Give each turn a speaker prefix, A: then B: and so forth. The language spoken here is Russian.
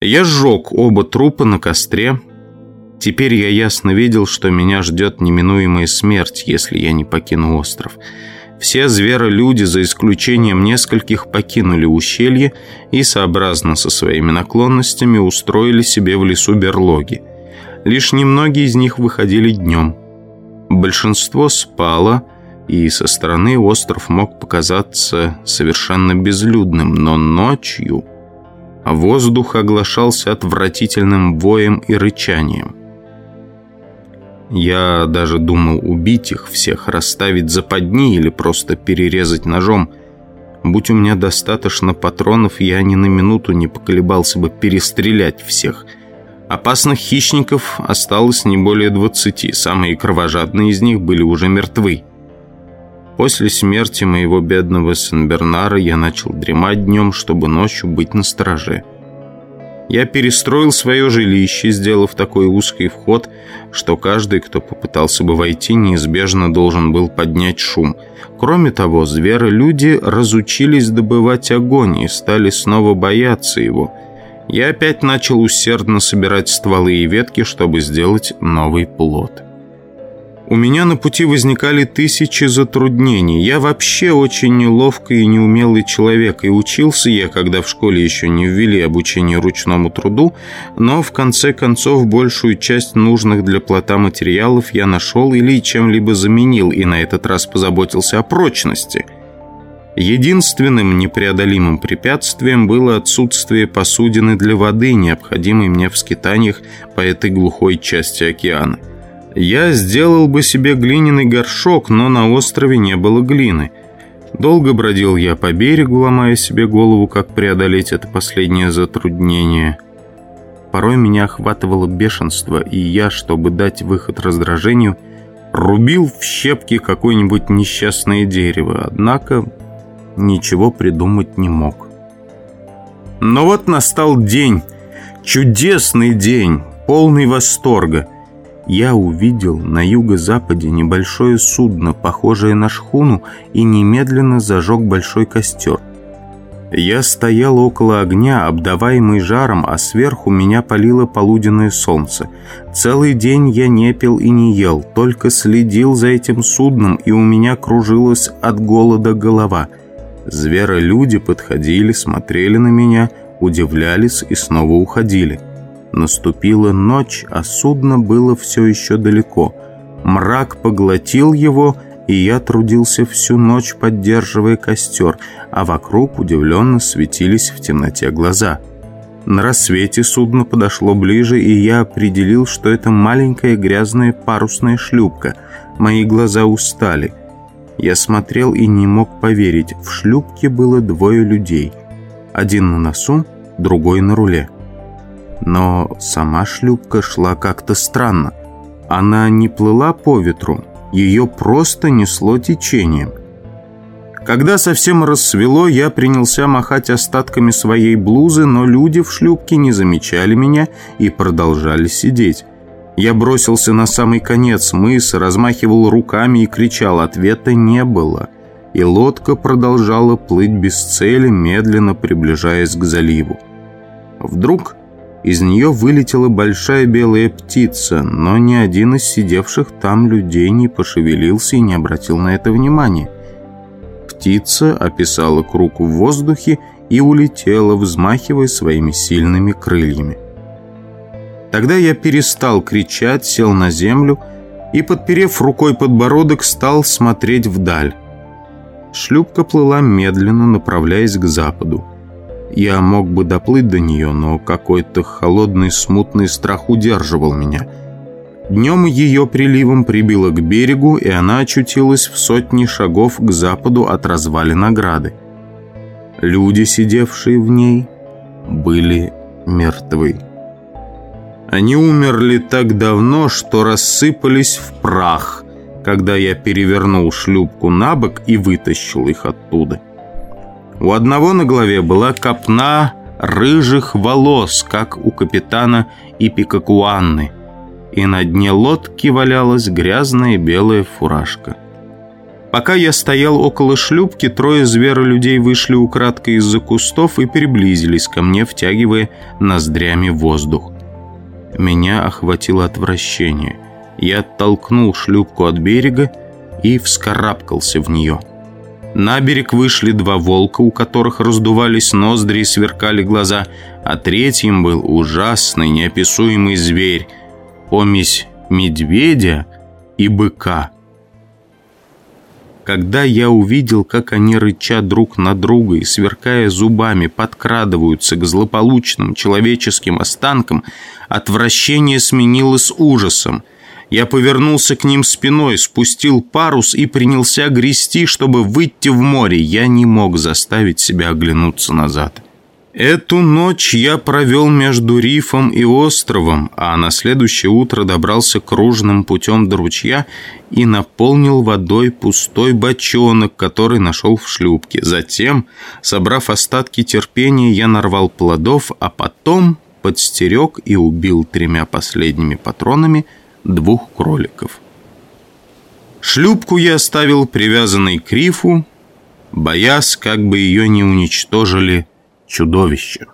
A: Я сжег оба трупа на костре. Теперь я ясно видел, что меня ждет неминуемая смерть, если я не покину остров. Все зверолюди, за исключением нескольких, покинули ущелье и, сообразно со своими наклонностями, устроили себе в лесу берлоги. Лишь немногие из них выходили днем. Большинство спало, и со стороны остров мог показаться совершенно безлюдным, но ночью воздух оглашался отвратительным воем и рычанием. Я даже думал убить их всех, расставить западни или просто перерезать ножом. Будь у меня достаточно патронов, я ни на минуту не поколебался бы перестрелять всех. Опасных хищников осталось не более двадцати, самые кровожадные из них были уже мертвы. После смерти моего бедного Сен-Бернара я начал дремать днем, чтобы ночью быть на страже. Я перестроил свое жилище, сделав такой узкий вход, что каждый, кто попытался бы войти, неизбежно должен был поднять шум. Кроме того, зверы-люди разучились добывать огонь и стали снова бояться его. Я опять начал усердно собирать стволы и ветки, чтобы сделать новый плод. У меня на пути возникали тысячи затруднений. Я вообще очень неловкий и неумелый человек, и учился я, когда в школе еще не ввели обучение ручному труду, но в конце концов большую часть нужных для плота материалов я нашел или чем-либо заменил, и на этот раз позаботился о прочности. Единственным непреодолимым препятствием было отсутствие посудины для воды, необходимой мне в скитаниях по этой глухой части океана. Я сделал бы себе глиняный горшок, но на острове не было глины. Долго бродил я по берегу, ломая себе голову, как преодолеть это последнее затруднение. Порой меня охватывало бешенство, и я, чтобы дать выход раздражению, рубил в щепки какое-нибудь несчастное дерево, однако ничего придумать не мог. Но вот настал день, чудесный день, полный восторга – я увидел на юго-западе небольшое судно, похожее на шхуну, и немедленно зажег большой костер. Я стоял около огня, обдаваемый жаром, а сверху меня палило полуденное солнце. Целый день я не пил и не ел, только следил за этим судном, и у меня кружилась от голода голова. Зверолюди подходили, смотрели на меня, удивлялись и снова уходили. Наступила ночь, а судно было все еще далеко. Мрак поглотил его, и я трудился всю ночь, поддерживая костер, а вокруг удивленно светились в темноте глаза. На рассвете судно подошло ближе, и я определил, что это маленькая грязная парусная шлюпка. Мои глаза устали. Я смотрел и не мог поверить. В шлюпке было двое людей. Один на носу, другой на руле. Но сама шлюпка шла как-то странно. Она не плыла по ветру, ее просто несло течением. Когда совсем рассвело, я принялся махать остатками своей блузы, но люди в шлюпке не замечали меня и продолжали сидеть. Я бросился на самый конец мыса, размахивал руками и кричал, ответа не было. И лодка продолжала плыть без цели, медленно приближаясь к заливу. Вдруг из нее вылетела большая белая птица, но ни один из сидевших там людей не пошевелился и не обратил на это внимания. Птица описала круг в воздухе и улетела, взмахивая своими сильными крыльями. Тогда я перестал кричать, сел на землю и, подперев рукой подбородок, стал смотреть вдаль. Шлюпка плыла медленно, направляясь к западу. Я мог бы доплыть до нее, но какой-то холодный смутный страх удерживал меня. Днем ее приливом прибило к берегу, и она очутилась в сотни шагов к западу от развалин ограды. Люди, сидевшие в ней, были мертвы. Они умерли так давно, что рассыпались в прах, когда я перевернул шлюпку на бок и вытащил их оттуда. У одного на голове была копна рыжих волос, как у капитана Ипикакуанны, и на дне лодки валялась грязная белая фуражка. Пока я стоял около шлюпки, трое зверолюдей вышли украдкой из-за кустов и приблизились ко мне, втягивая ноздрями воздух. Меня охватило отвращение. Я оттолкнул шлюпку от берега и вскарабкался в нее. На берег вышли два волка, у которых раздувались ноздри и сверкали глаза, а третьим был ужасный, неописуемый зверь, помесь медведя и быка. Когда я увидел, как они, рыча друг на друга и сверкая зубами, подкрадываются к злополучным человеческим останкам, отвращение сменилось ужасом – я повернулся к ним спиной, спустил парус и принялся грести, чтобы выйти в море. Я не мог заставить себя оглянуться назад. Эту ночь я провел между рифом и островом, а на следующее утро добрался кружным путем до ручья и наполнил водой пустой бочонок, который нашел в шлюпке. Затем, собрав остатки терпения, я нарвал плодов, а потом подстерег и убил тремя последними патронами – двух кроликов. Шлюпку я оставил привязанной к рифу, боясь, как бы ее не уничтожили чудовища.